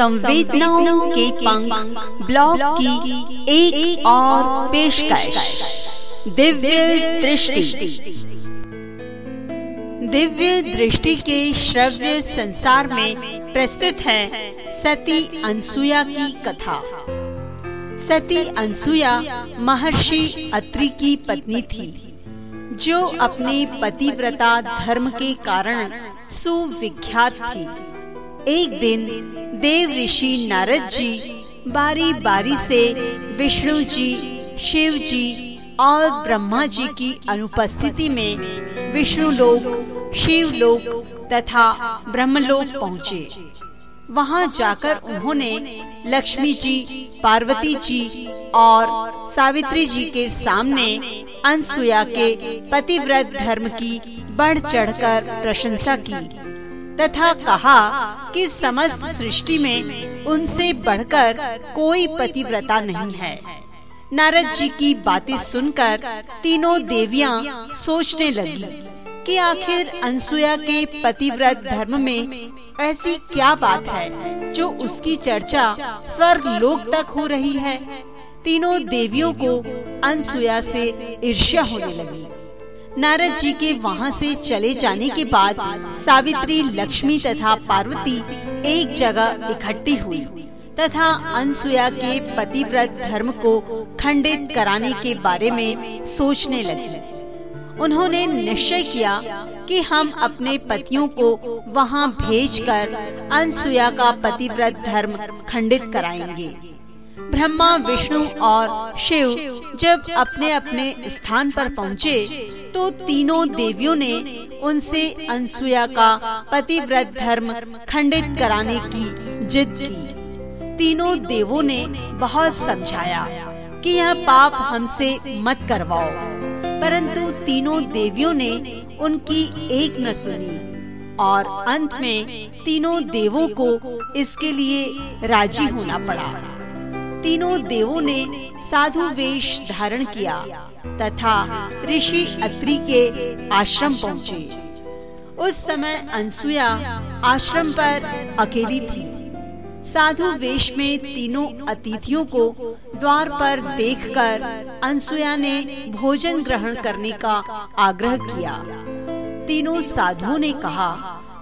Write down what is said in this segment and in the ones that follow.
संवेदनाओं के पंख ब्लॉग की एक, एक और पेशकश। दिव्य दृष्टि। दिव्य दृष्टि के श्रव्य संसार में प्रस्तुत है सती अनसुया की कथा। सती अनसुया महर्षि अत्रि की पत्नी थी जो अपने पतिव्रता धर्म के कारण सुविख्यात थी। एक दिन देव ऋषि नारद जी बारी बारी से विष्णु जी, शिव जी और ब्रह्मा जी की अनुपस्थिति में विष्णु लोक, शिव लोक तथा ब्रह्मलोक पहुँचे। वहाँ जाकर उन्होंने लक्ष्मी जी, पार्वती जी और सावित्री जी के सामने अनसुया के पतिव्रत धर्म की बढ़ चढ़कर प्रशंसा की। तथा कहा कि समस्त सृष्टि में उनसे बढ़कर कोई पतिव्रता नहीं है। नारद जी की बातें सुनकर तीनों देवियाँ सोचने लगी कि आखिर अनसुया के पतिव्रत धर्म में ऐसी क्या बात है जो उसकी चर्चा स्वर्ग लोक तक हो रही है। तीनों देवियों को अनसुया से ईर्ष्या होने लगी। नारद जी के वहाँ से चले जाने के बाद सावित्री लक्ष्मी तथा पार्वती एक जगह इकट्ठी हुई तथा अनसुया के पतिव्रत धर्म को खंडित कराने के बारे में सोचने लगी। उन्होंने निश्चय किया कि हम अपने पतियों को वहाँ भेजकर अनसुया का पतिव्रत धर्म खंडित कराएँगे। ब्रह्मा, विष्णु और शिव जब अपने अपने स्थान पर पहुँचे तो तीनों देवियों ने उनसे अनसुया का पतिव्रत धर्म खंडित कराने की जिद की। तीनों देवों ने बहुत समझाया कि यह पाप हमसे मत करवाओ। परंतु तीनों देवियों ने उनकी एक न सुनी और अंत में तीनों देवों को इसके लिए राज़ी होना पड़ा। तीनों देवों ने साधु वेश धारण किया तथा ऋषि अत्रि के आश्रम पहुँचे। उस समय अनसुया आश्रम पर अकेली थी। साधु वेश में तीनों अतिथियों को द्वार पर देखकर अनसुया ने भोजन ग्रहण करने का आग्रह किया। तीनों साधुओं ने कहा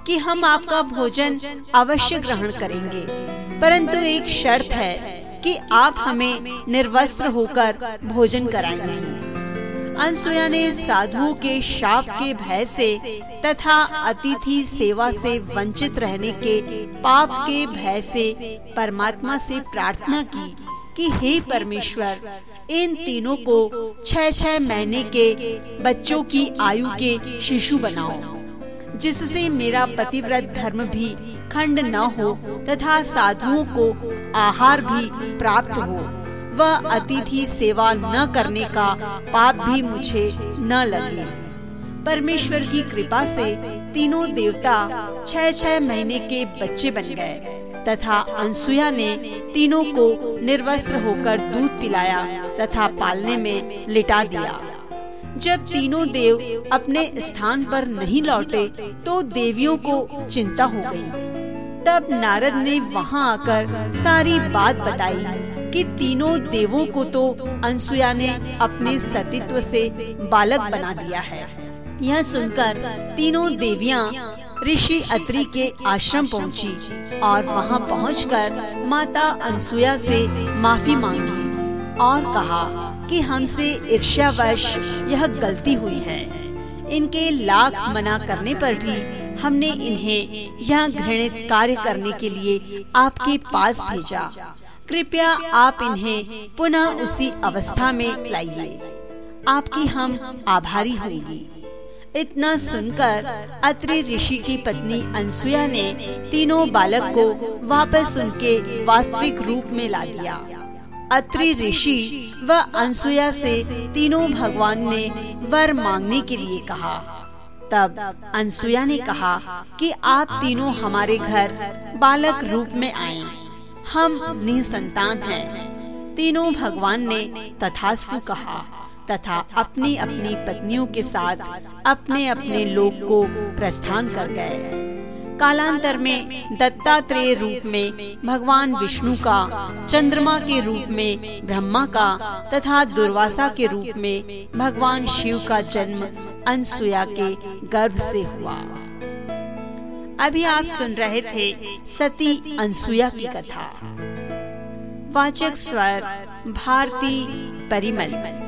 कि हम आपका भोजन अवश्य ग्रहण करेंगे, परंतु एक शर्त है कि आप हमें निर्वस्त्र होकर भोजन कराएँगे। अनसुया ने साधुओं के शाप के भय से तथा अतिथि सेवा से वंचित रहने के पाप के भय से परमात्मा से प्रार्थना की कि हे परमेश्वर, इन तीनों को छह छह महीने के बच्चों की आयु के शिशु बनाओ। जिससे मेरा पतिव्रत धर्म भी खंड न हो तथा साधुओं को आहार भी प्राप्त हो, वह अतिथि सेवा न करने का पाप भी मुझे न लगे। परमेश्वर की कृपा से तीनों देवता छह छह महीने के बच्चे बन गए, तथा अनसुया ने तीनों को निर्वस्त्र होकर दूध पिलाया तथा पालने में लिटा दिया। जब तीनों देव अपने स्थान पर नहीं लौटे तो देवियों को चिंता हो गई। तब नारद ने वहाँ आकर सारी बात बताई कि तीनों देवों को तो अनसुया ने अपने सतीत्व से बालक बना दिया है यह सुनकर तीनों देवियाँ ऋषि अत्रि के आश्रम पहुँची और वहाँ पहुंचकर माता अनसुया से माफ़ी मांगी और कहा कि हमसे ईर्ष्यावश यह गलती हुई है। इनके लाख मना करने पर भी हमने इन्हें यह घृणित कार्य करने के लिए आपके पास भेजा। कृपया आप इन्हें पुनः उसी अवस्था में लाइए। आपकी हम आभारी होंगी। इतना सुनकर अत्रि ऋषि की पत्नी अनसुया ने तीनों बालक को वापस उनके वास्तविक रूप में ला दिया। अत्रि ऋषि व अनसुया से तीनों भगवान ने वर मांगने के लिए कहा। तब अनसुया ने कहा कि आप तीनों हमारे घर बालक रूप में आए हम निसंतान हैं। तीनों भगवान ने तथास्तु कहा तथा अपनी अपनी पत्नियों के साथ अपने अपने लोक को प्रस्थान कर गए। कालांतर में, दत्तात्रेय रूप में, भगवान विष्णु का, चंद्रमा के रूप में, ब्रह्मा का, तथा दुर्वासा के रूप में, भगवान शिव का जन्म अनसुया के गर्भ से हुआ। अभी आप सुन रहे थे सती अनसुया की कथा। वाचक स्वर, भारती परिमल।